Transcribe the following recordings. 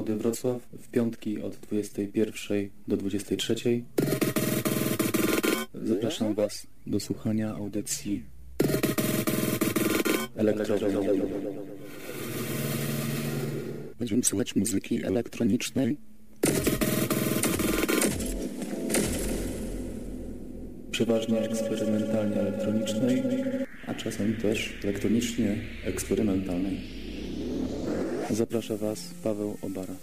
Młody Wrocław w piątki od 21 do 23. Zapraszam Was do słuchania audycji elektrowej. Będziemy słuchać muzyki elektronicznej. Przeważnie eksperymentalnie elektronicznej, a czasem też elektronicznie eksperymentalnej. Zaprasza Was Paweł Obara.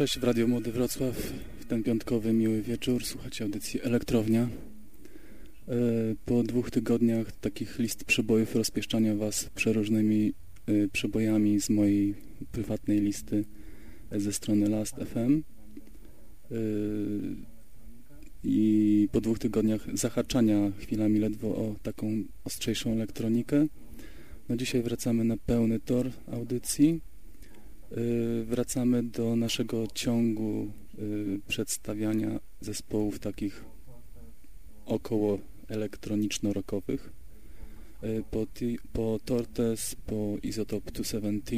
Cześć w Radio Młody Wrocław. W ten piątkowy miły wieczór. Słuchacie audycji Elektrownia. E, po dwóch tygodniach takich list przebojów rozpieszczania Was przeróżnymi e, przebojami z mojej prywatnej listy ze strony Last FM e, i po dwóch tygodniach zahaczania chwilami ledwo o taką ostrzejszą elektronikę. No dzisiaj wracamy na pełny tor audycji. Wracamy do naszego ciągu przedstawiania zespołów takich około elektroniczno-rockowych. E, po, po Tortes, po Isotop 217,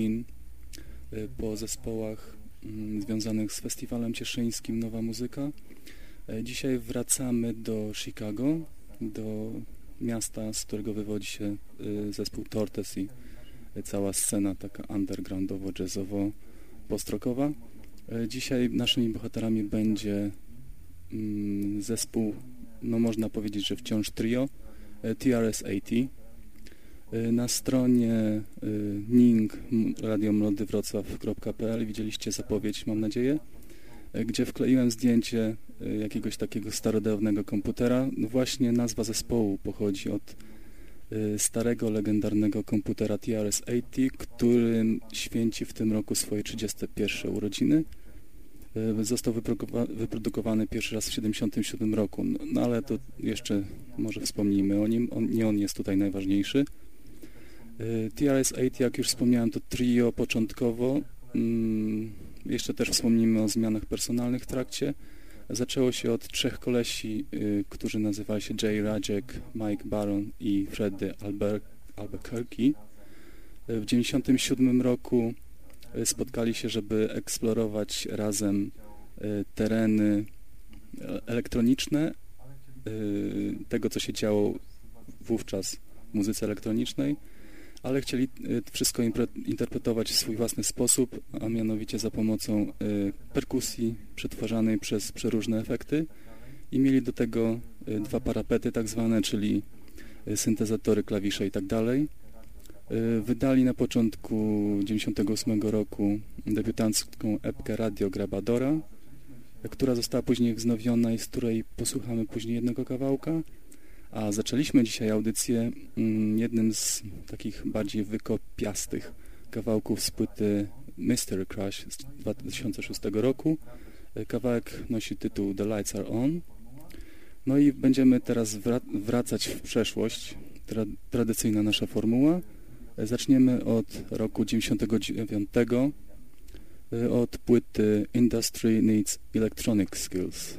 e, po zespołach mm, związanych z Festiwalem Cieszyńskim Nowa Muzyka. Dzisiaj wracamy do Chicago, do miasta, z którego wywodzi się zespół Tortes i cała scena taka undergroundowo-jazzowo-postrokowa. Dzisiaj naszymi bohaterami będzie mm, zespół no można powiedzieć, że wciąż trio e, TRS-80. E, na stronie e, ning radiomlodywrocław.pl widzieliście zapowiedź, mam nadzieję, gdzie wkleiłem zdjęcie jakiegoś takiego starodawnego komputera. No właśnie nazwa zespołu pochodzi od starego, legendarnego komputera TRS-80, który święci w tym roku swoje 31 urodziny. E, został wyprodukowany pierwszy raz w 1977 roku, no, ale to jeszcze może wspomnijmy o nim, on, nie on jest tutaj najważniejszy. E, TRS-8, jak już wspomniałem, to trio początkowo, mm, jeszcze też wspomnimy o zmianach personalnych w trakcie. Zaczęło się od trzech kolesi, y, którzy nazywali się Jay Rajek, Mike Baron i Freddy Albuquerque. E, w 1997 roku E, spotkali się, żeby eksplorować razem e, tereny elektroniczne e, tego, co się działo wówczas w muzyce elektronicznej, ale chcieli wszystko interpretować w swój własny sposób, a mianowicie za pomocą perkusji przetwarzanej przez przeróżne efekty i mieli do tego dwa parapety tak zwane, czyli syntezatory, klawisze i tak dalej. Y, wydali na początku 1998 roku debiutancką epkę Radio Grabadora, która została później wznowiona i z której posłuchamy później jednego kawałka. A zaczęliśmy dzisiaj audycję mm, jednym z takich bardziej wykopiastych kawałków z płyty Mystery Crush z 2006 roku. Y, kawałek nosi tytuł The Lights Are On. No i będziemy teraz wracać w przeszłość. Tra tradycyjna nasza formuła. Zaczniemy od roku 99, y, od płyty Industry Needs Electronic Skills.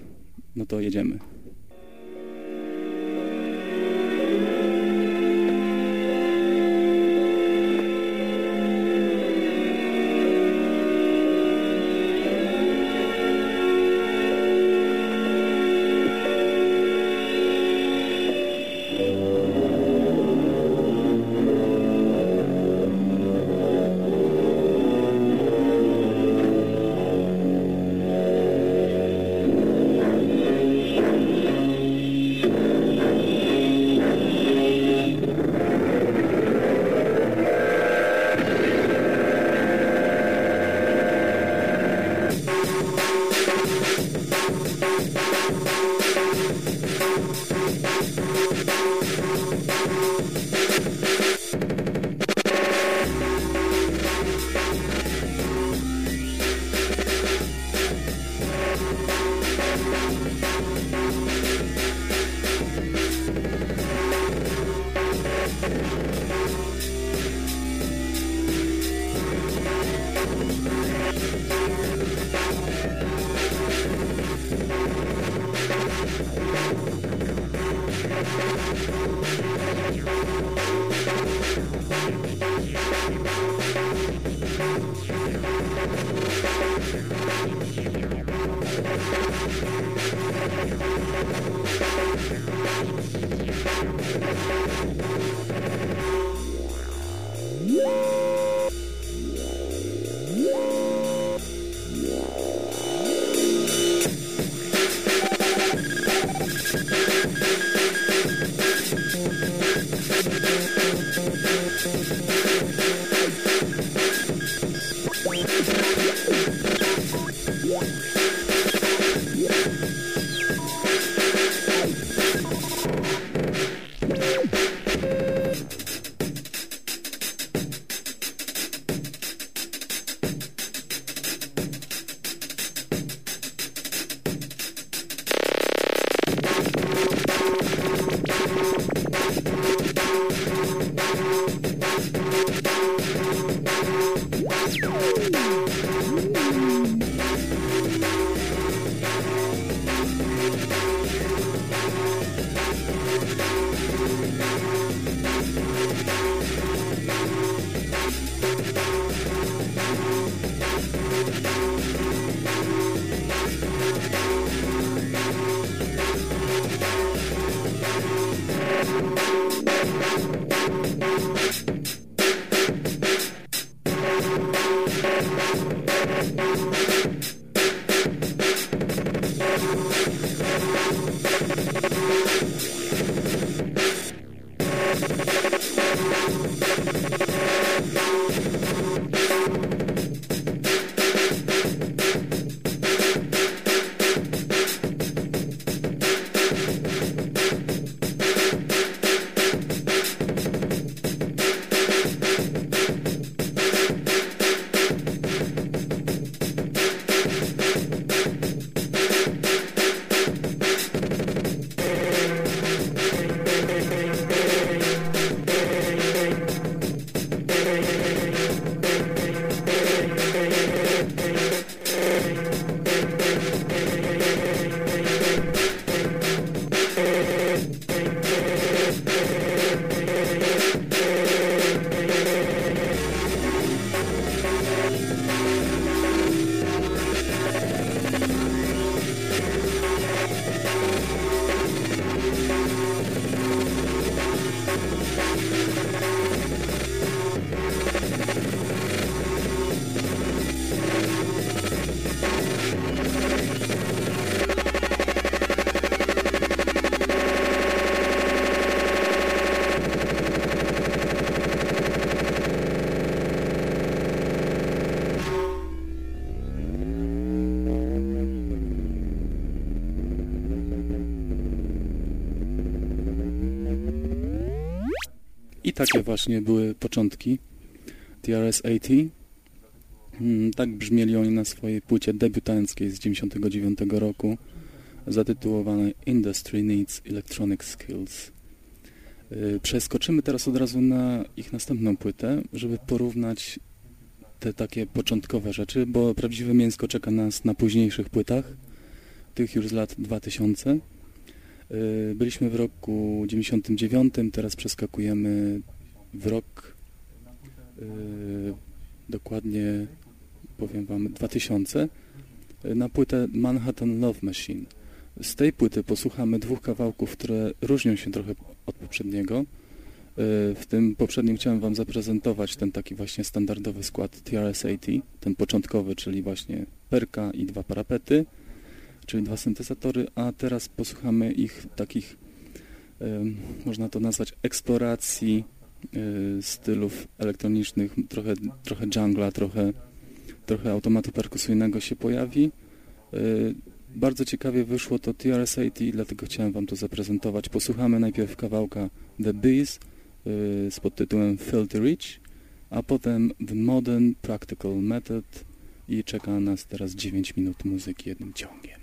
No to jedziemy. I takie właśnie były początki TRS-80. Mm, tak brzmieli oni na swojej płycie debiutanckiej z 1999 roku zatytułowanej Industry Needs Electronic Skills. Y, przeskoczymy teraz od razu na ich następną płytę, żeby porównać te takie początkowe rzeczy, bo prawdziwe mięsko czeka nas na późniejszych płytach, tych już z lat 2000. Y, byliśmy w roku 99, teraz przeskakujemy w rok y, dokładnie powiem Wam 2000 y, na płytę Manhattan Love Machine. Z tej płyty posłuchamy dwóch kawałków, które różnią się trochę od poprzedniego. W tym poprzednim chciałem Wam zaprezentować ten taki właśnie standardowy skład TRS-80, ten początkowy, czyli właśnie perka i dwa parapety czyli dwa syntezatory, a teraz posłuchamy ich takich, można to nazwać, eksploracji e, stylów elektronicznych, trochę, trochę jungla, trochę, trochę automatu perkusyjnego się pojawi. E, bardzo ciekawie wyszło to TRS-80, dlatego chciałem Wam to zaprezentować. Posłuchamy najpierw kawałka The Bees e, z podtytułem Filthy Rich, a potem The Modern Practical Method i czeka nas teraz 9 minut muzyki jednym ciągiem.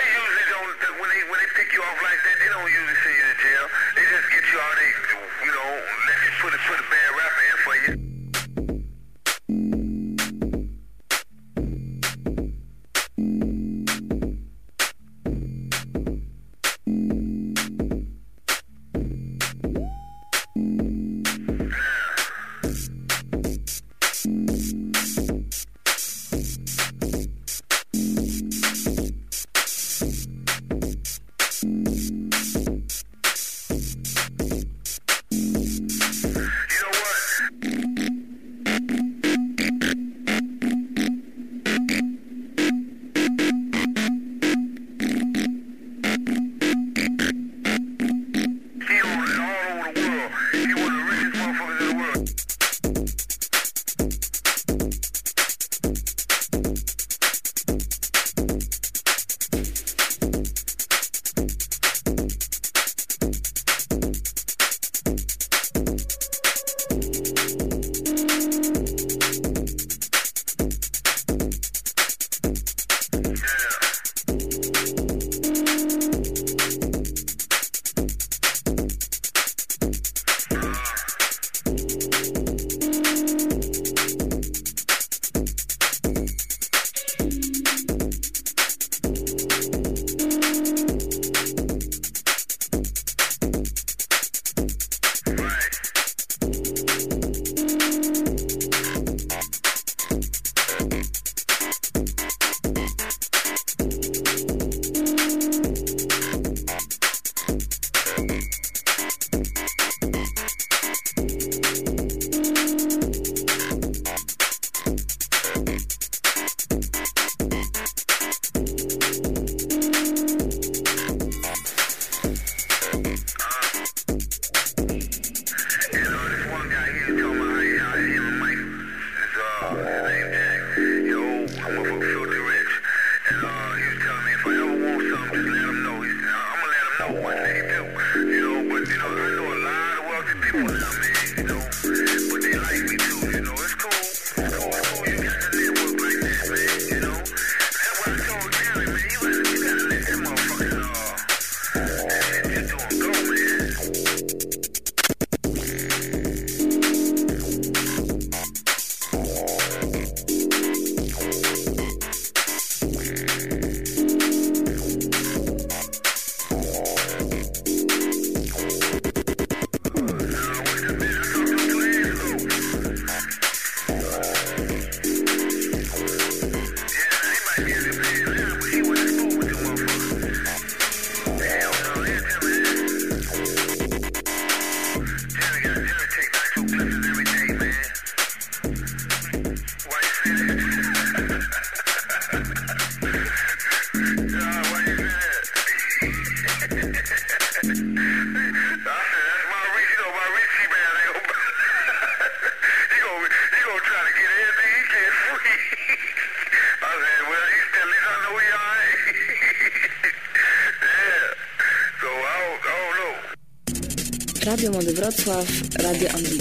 Radio Młody Wrocław, Radio Ambicji.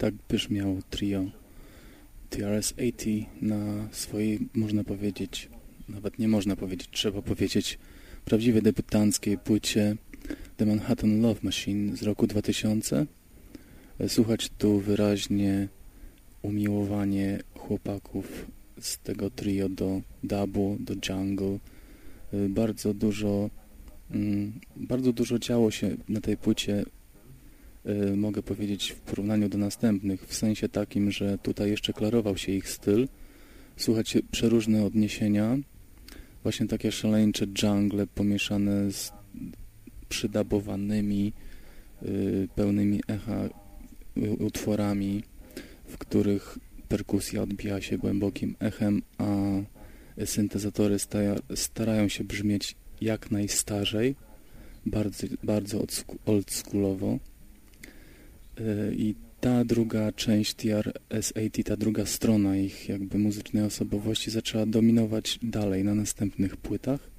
Tak brzmiał trio TRS-80 na swojej, można powiedzieć, nawet nie można powiedzieć, trzeba powiedzieć, prawdziwie debiutanckiej płycie The Manhattan Love Machine z roku 2000. Słuchać tu wyraźnie umiłowanie chłopaków z tego trio do dubu, do jungle. Bardzo dużo, mm, bardzo dużo działo się na tej płycie Y, mogę powiedzieć, w porównaniu do następnych, w sensie takim, że tutaj jeszcze klarował się ich styl. Słuchać przeróżne odniesienia, właśnie takie szaleńcze jungle pomieszane z przydabowanymi, y, pełnymi echa y, utworami, w których perkusja odbija się głębokim echem, a syntezatory starają się brzmieć jak najstarzej, bardzo, bardzo oldschoolowo. I ta druga część TRS-80, ta druga strona ich jakby muzycznej osobowości zaczęła dominować dalej na następnych płytach.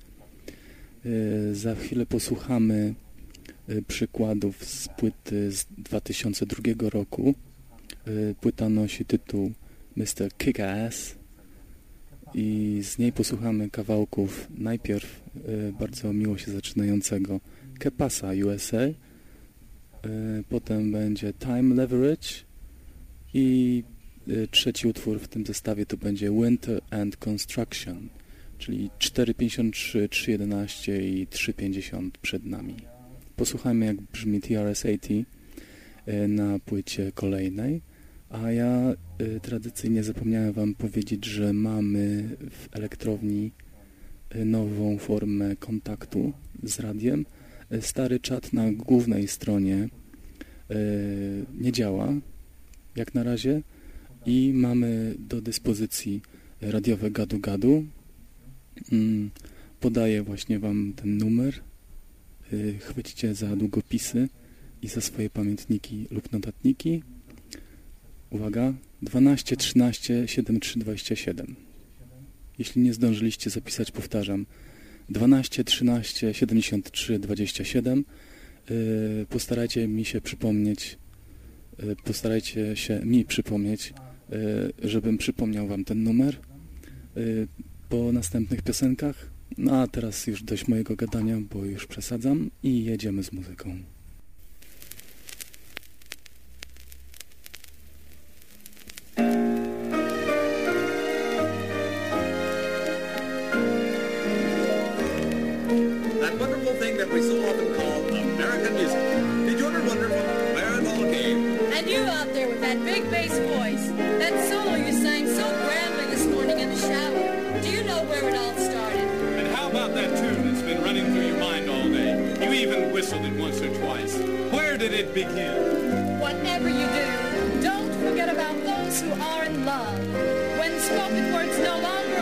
E, za chwilę posłuchamy e, przykładów z płyty z 2002 roku. E, płyta nosi tytuł Mr. Kick-Ass i z niej posłuchamy kawałków najpierw bardzo miło się zaczynającego Kepasa USA, potem będzie Time Leverage i e, trzeci utwór w tym zestawie to będzie Winter and Construction, czyli 4.53, 3.11 i 3.50 przed nami. Posłuchajmy jak brzmi TRS-80 e, na płycie kolejnej, a ja tradycyjnie zapomniałem Wam powiedzieć, że mamy w elektrowni nową formę kontaktu z radiem, stary czat na głównej stronie e, nie działa, jak na razie, i mamy do dyspozycji radiowe gadu-gadu. Mm, podaję właśnie Wam ten numer. E, chwyćcie za długopisy i za swoje pamiętniki lub notatniki. Uwaga, 12 13 73 27. Jeśli nie zdążyliście zapisać, powtarzam, 12, 13, 73, 27. Postarajcie mi się przypomnieć, y, postarajcie się mi przypomnieć, y, żebym przypomniał Wam ten numer y, po następnych piosenkach. No a teraz już dość mojego gadania, bo już przesadzam i jedziemy z muzyką. that we so often call American music. Did you ever wonder what the it all? And you out there with that big bass voice, that solo you sang so grandly this morning in the shower, do you know where it all started? And how about that tune that's been running through your mind all day? You even whistled it once or twice. Where did it begin? Whatever you do, don't forget about those who are in love. When spoken words no longer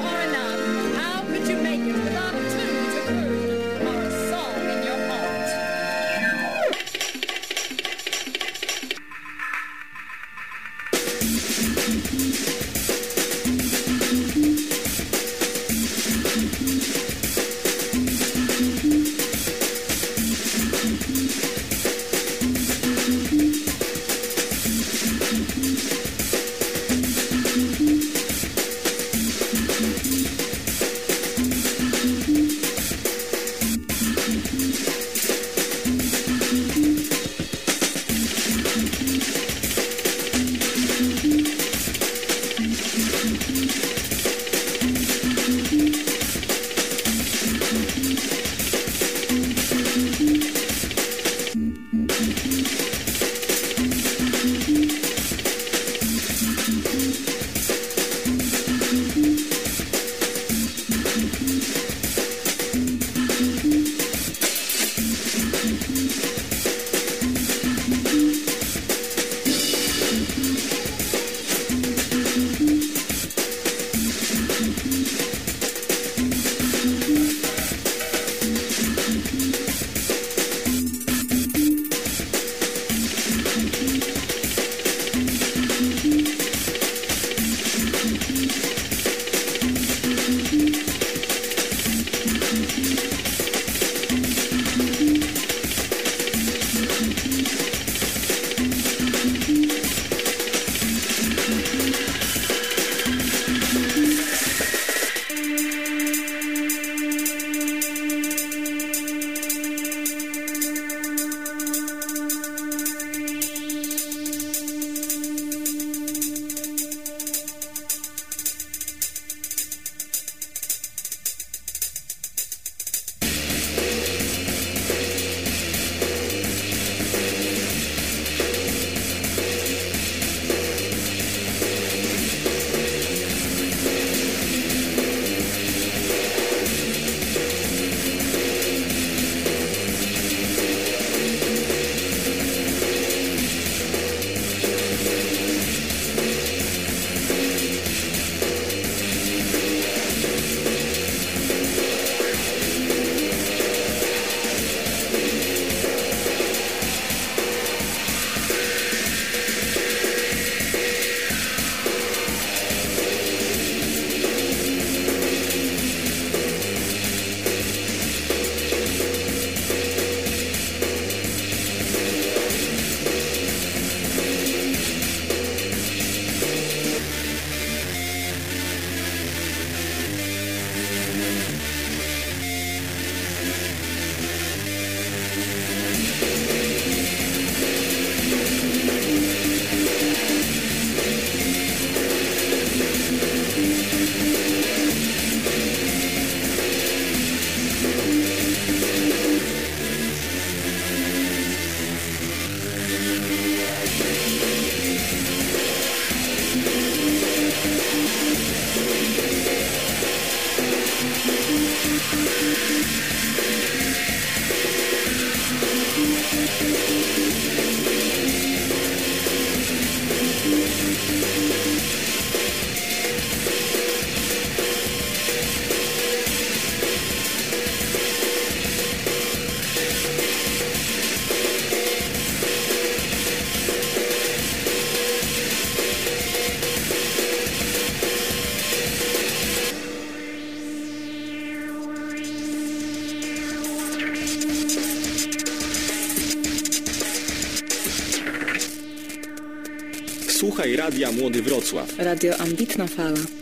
Wrocław. Radio Ambitna Fala.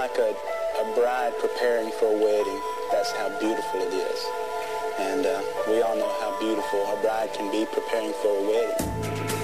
like a, a bride preparing for a wedding. That's how beautiful it is. And uh, we all know how beautiful a bride can be preparing for a wedding.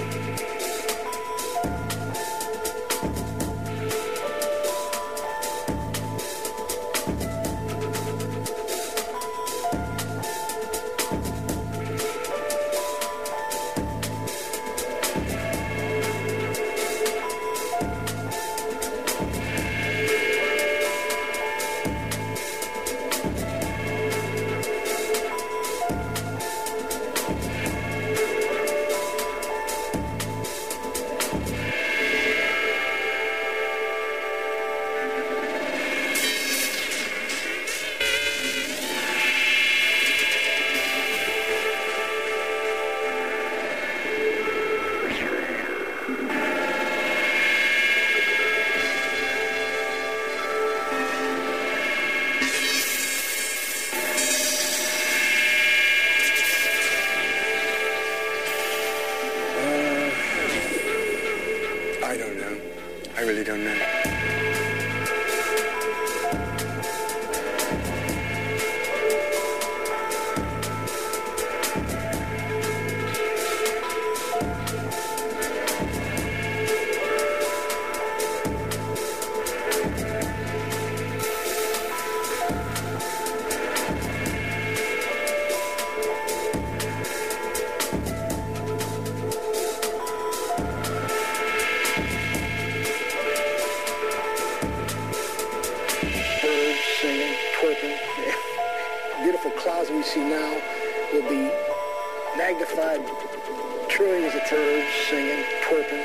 Singing, twerping.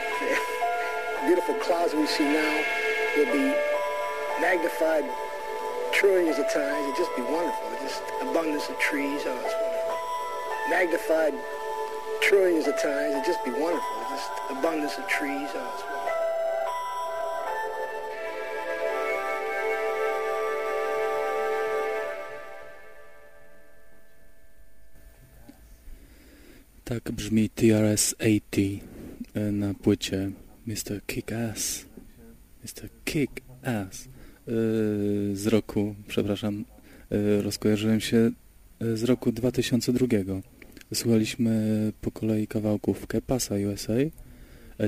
Beautiful clouds we see now will be magnified trillions of times. It'd just be wonderful. Just abundance of trees. Oh, it's. Magnified trillions of times. It'd just be wonderful. Just abundance of trees. Oh, it's. Tak brzmi TRS-80 e, na płycie Mr. Kick-Ass. Mr. Kick-Ass e, z roku, przepraszam, e, rozkojarzyłem się z roku 2002. Słuchaliśmy po kolei kawałków Kepasa USA,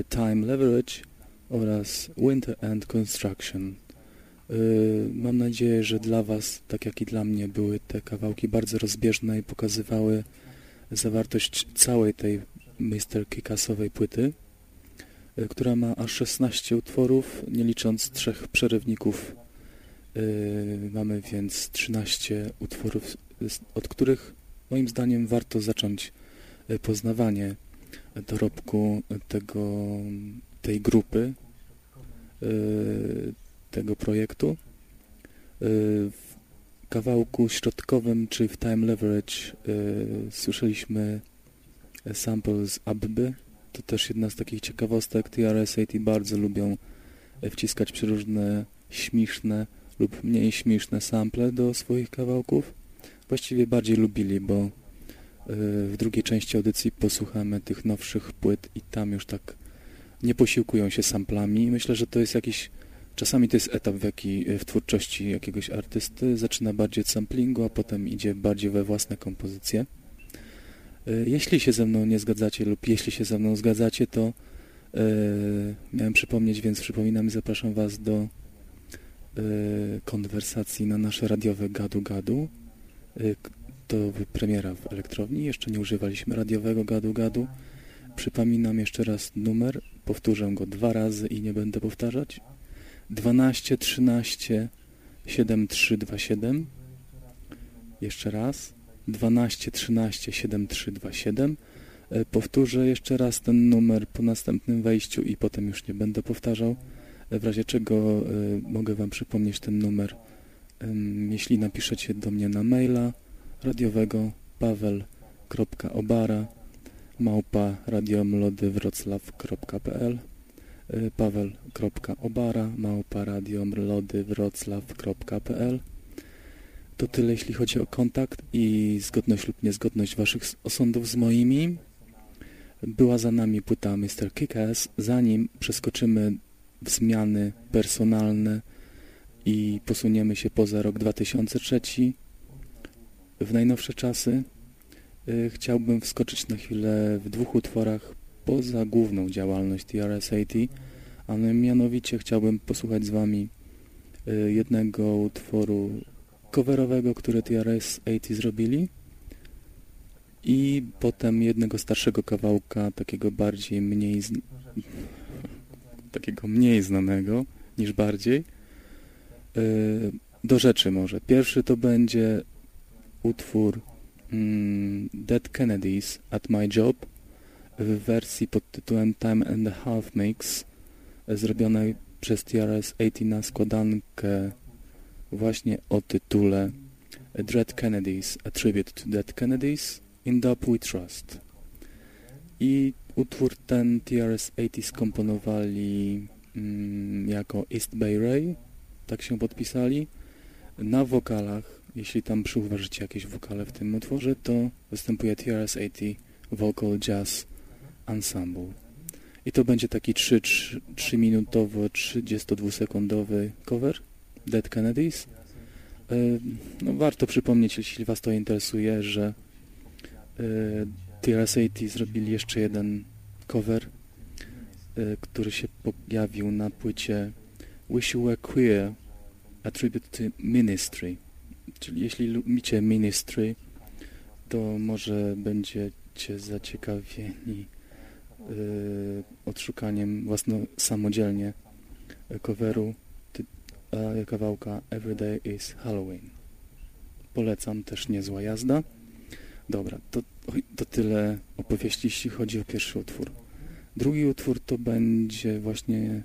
Time Leverage oraz Winter and Construction. Mam nadzieję, że dla Was, tak jak i dla mnie, były te kawałki bardzo rozbieżne i pokazywały zawartość całej tej Mr. Kikasowej płyty, e, która ma aż 16 utworów, nie licząc trzech przerywników. E, mamy więc 13 utworów, od których moim zdaniem warto zacząć e, poznawanie dorobku tego, tej grupy, tego projektu. W kawałku środkowym, czyli w Time Leverage słyszeliśmy sample z Abby. To też jedna z takich ciekawostek. TRS-80 bardzo lubią e, wciskać przeróżne śmieszne lub mniej śmieszne sample do swoich kawałków. Właściwie bardziej lubili, bo yy, w drugiej części audycji posłuchamy tych nowszych płyt i tam już tak nie posiłkują się samplami. Myślę, że to jest jakiś Czasami to jest etap w, jaki, w twórczości jakiegoś artysty. Zaczyna bardziej od samplingu, a potem idzie bardziej we własne kompozycje. E, jeśli się ze mną nie zgadzacie lub jeśli się ze mną zgadzacie, to yy, miałem przypomnieć, więc przypominam i zapraszam Was do yy, konwersacji na nasze radiowe gadu-gadu. Yy, to premiera w elektrowni. Jeszcze nie używaliśmy radiowego gadu-gadu. Przypominam jeszcze raz numer. Powtórzę go dwa razy i nie będę powtarzać. 12, 13, 7, 3, 2, 7. Jeszcze raz. 12, 13, 7, 3, 2, 7. Powtórzę jeszcze raz ten numer po następnym wejściu i potem już nie będę powtarzał. E, w razie czego e, mogę Wam przypomnieć ten numer, jeśli napiszecie do mnie na maila radiowego paweł.obara małpa radiomlodywroclaw.pl Y, paweł.obara małparadiomlodywroclaw.pl To tyle, jeśli chodzi o kontakt i zgodność lub niezgodność Waszych osądów z moimi. Była za nami płyta Mr. Kickass. Zanim przeskoczymy w zmiany personalne i posuniemy się poza rok 2003 w najnowsze czasy, y, chciałbym wskoczyć na chwilę w dwóch utworach poza główną działalność TRS-80, a mianowicie chciałbym posłuchać z Wami y, jednego utworu coverowego, które TRS-80 zrobili i potem jednego starszego kawałka, takiego bardziej mniej takiego mniej znanego niż bardziej. Y, do rzeczy może. Pierwszy to będzie utwór mm, Dead Kennedys at My Job w wersji pod tytułem Time and a Half Mix zrobionej przez TRS-80 na składankę właśnie o tytule Dread Kennedys, A Tribute to Dead Kennedys, In Dope We Trust. I utwór ten TRS-80 skomponowali mm, jako East Bay Ray, tak się podpisali. Na wokalach, jeśli tam przyuważycie jakieś wokale w tym utworze, to występuje TRS-80 Vocal Jazz Ensemble. I to będzie taki 3-minutowo, 32-sekundowy cover Dead Kennedys. E, no, warto przypomnieć, jeśli Was to interesuje, że e, TRS-80 zrobili jeszcze jeden cover, e, który się pojawił na płycie Wish You Were Queer, A Tribute to Ministry. Czyli jeśli lubicie Ministry, to może będziecie zaciekawieni odszukaniem własno samodzielnie coveru kawałka Everyday is Halloween. Polecam, też niezła jazda. Dobra, to, to tyle opowieści, jeśli chodzi o pierwszy utwór. Drugi utwór to będzie właśnie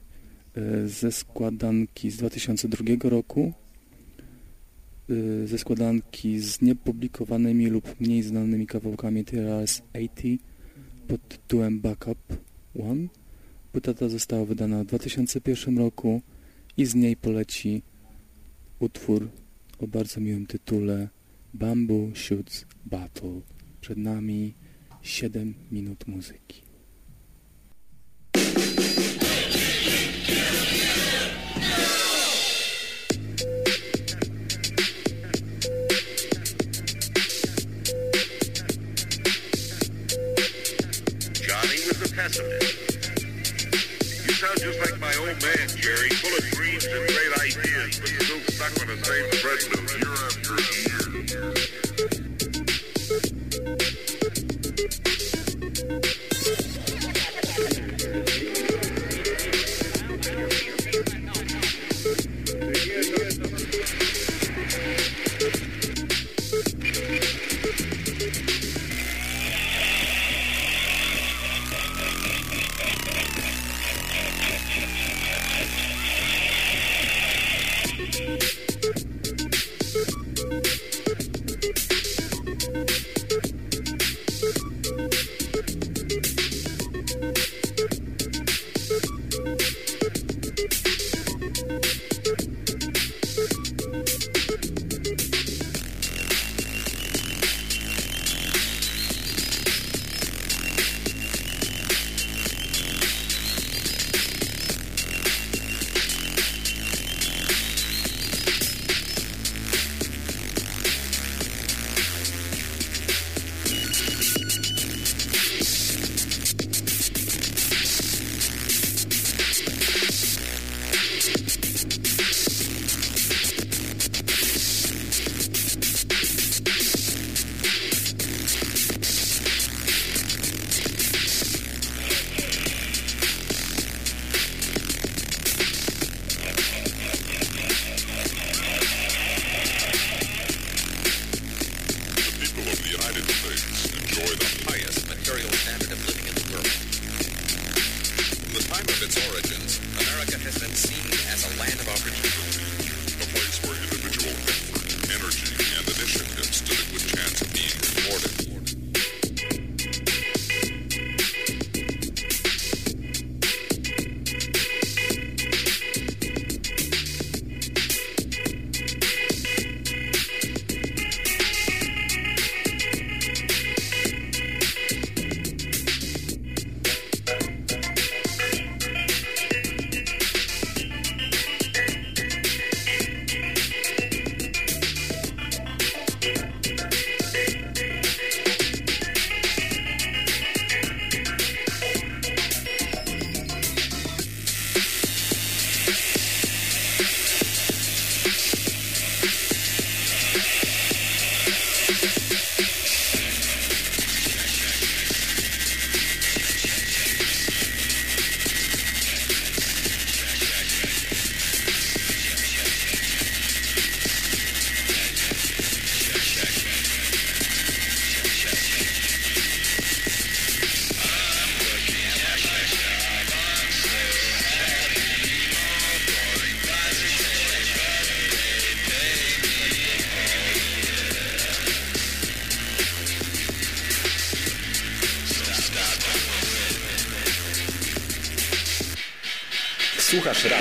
e, ze składanki z 2002 roku, e, ze składanki z niepublikowanymi lub mniej znanymi kawałkami TRS 80 pod tytułem Backup One. Płyta ta została wydana w 2001 roku i z niej poleci utwór o bardzo miłym tytule Bamboo Shoots Battle. Przed nami 7 minut muzyki. Johnny was a pessimist. You sound just like my old man, Jerry, full of dreams and great ideas, but still stuck on the same treadmill year after year. The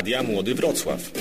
Radia Młody Wrocław.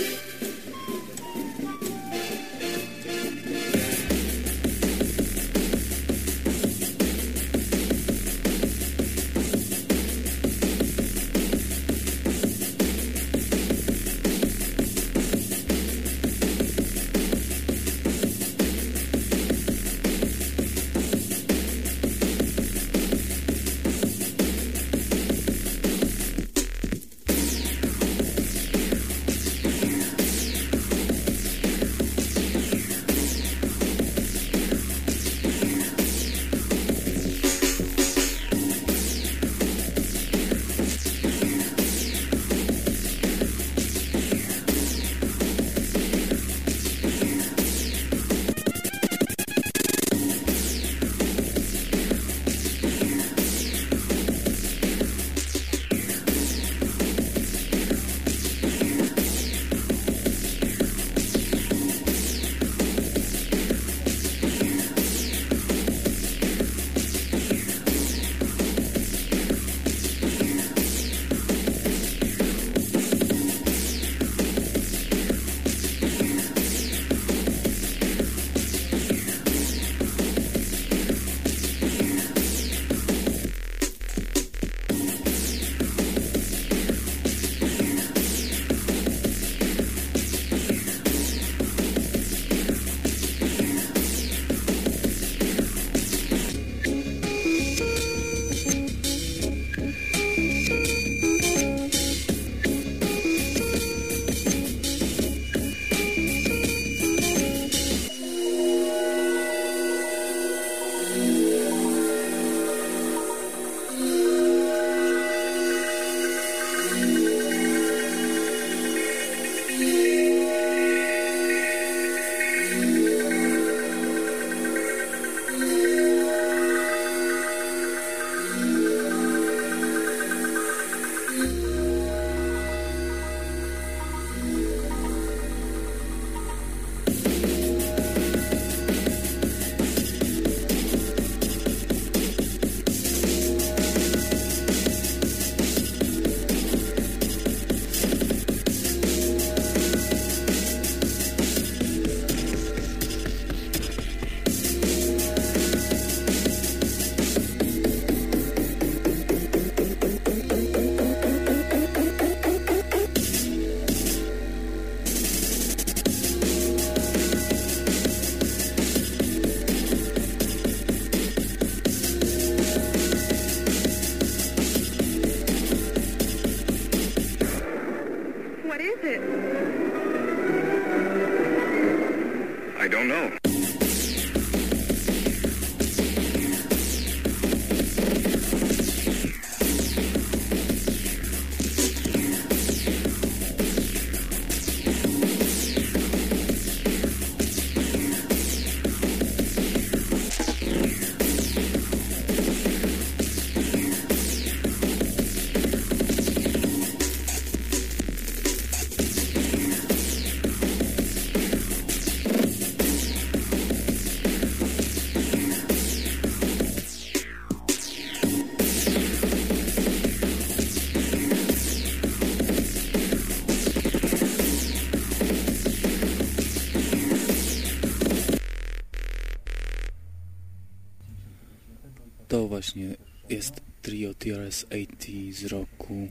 Właśnie jest trio TRS-80 z roku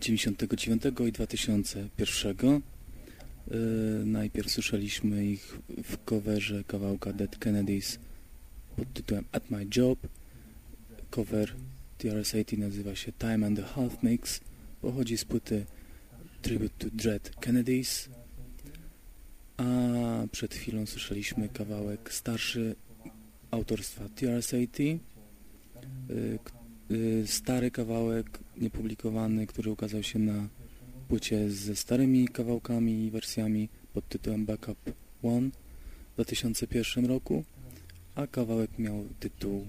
99 i 2001. Yy, najpierw słyszeliśmy ich w coverze kawałka Dead Kennedys pod tytułem At My Job. Cover TRS-80 nazywa się Time and a Half Mix. Pochodzi z płyty Tribute to Dread Kennedys. A przed chwilą słyszeliśmy kawałek starszy autorstwa TRS-80. Yy, yy, stary kawałek niepublikowany, który ukazał się na płycie ze starymi kawałkami i wersjami pod tytułem Backup One w 2001 roku, a kawałek miał tytuł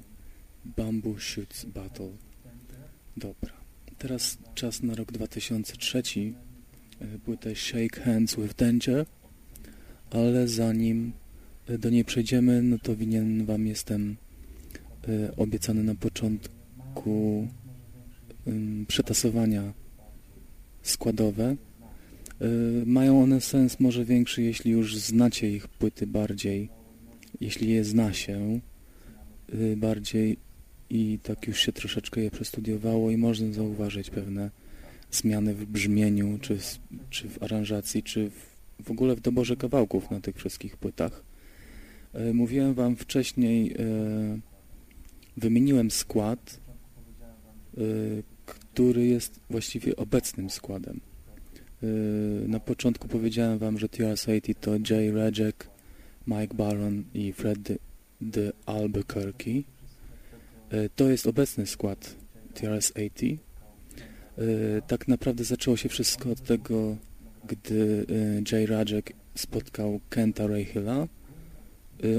Bamboo Shoots Battle. Dobra, teraz czas na rok 2003, yy, płytę Shake Hands with Danger, ale zanim do niej przejdziemy, no to winien Wam jestem y, obiecany na początku przetasowania składowe. Y, mają one sens może większy, jeśli już znacie ich płyty bardziej, jeśli je zna się y, bardziej i tak już się troszeczkę je przestudiowało i można zauważyć pewne zmiany w brzmieniu, czy, czy w aranżacji, czy w, w ogóle w doborze kawałków na tych wszystkich płytach. E, mówiłem Wam wcześniej, e, wymieniłem skład, e, który jest właściwie obecnym składem. Na początku powiedziałem Wam, że TRS-80 to Jay Rejek, Mike Baron i Fred de Albuquerque. To jest obecny skład TRS-80. Tak naprawdę zaczęło się wszystko od tego, gdy Jay Rajek spotkał Kenta Rahilla, Y,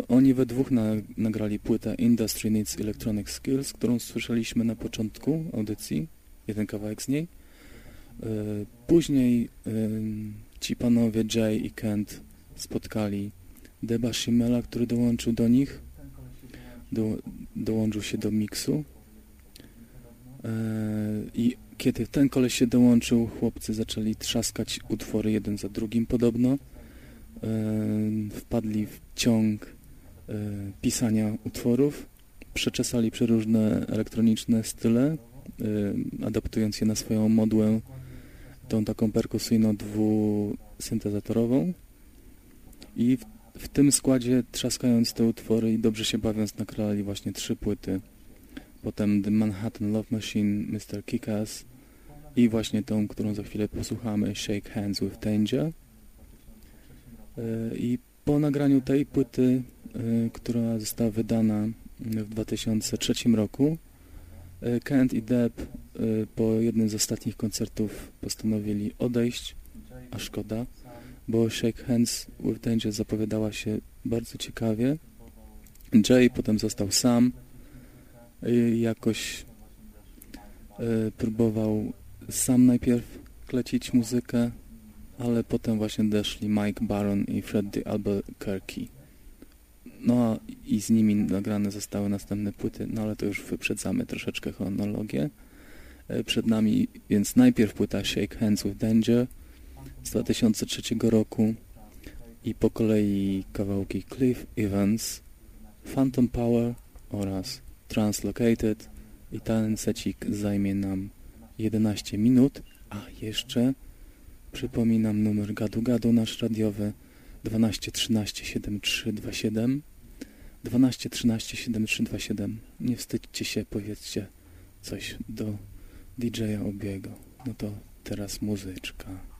oni we dwóch na, nagrali płytę Industry Needs Electronic Skills, którą słyszeliśmy na początku audycji, jeden kawałek z niej. Y, później y, ci panowie Jay i Kent spotkali Deba Shimela, który dołączył do nich, do, dołączył się do miksu. I kiedy ten koleś się dołączył, chłopcy zaczęli trzaskać utwory jeden za drugim podobno. Wpadli w ciąg e, pisania utworów, przeczesali przeróżne elektroniczne style, e, adaptując je na swoją modłę, tą taką perkusyjną dwusyntezatorową i w, w, tym składzie trzaskając te utwory i dobrze się bawiąc nakrali właśnie trzy płyty. Potem The Manhattan Love Machine, Mr. Kickass i właśnie tą, którą za chwilę posłuchamy, Shake Hands with Danger. E, I po nagraniu tej płyty, y, która została wydana w 2003 roku, y, Kent i Deb po jednym z ostatnich koncertów postanowili odejść, a szkoda, bo Shake Hands with Danger zapowiadała się bardzo ciekawie. Jay potem został sam i jakoś próbował sam najpierw klecić muzykę, ale potem właśnie deszli Mike Baron i Freddie Albuquerque. No i z nimi nagrane zostały następne płyty, no ale to już wyprzedzamy troszeczkę chronologię. E, przed nami więc najpierw płyta Shake Hands with Danger z 2003 roku i po kolei kawałki Cliff Evans, Phantom Power oraz Translocated i ten secik zajmie nam 11 minut, a jeszcze Przypominam numer gadu gadu nasz radiowy 12 13 7327 12 13 7327 Nie wstydźcie się, powiedzcie coś do DJ-a Obiego. No to teraz muzyczka.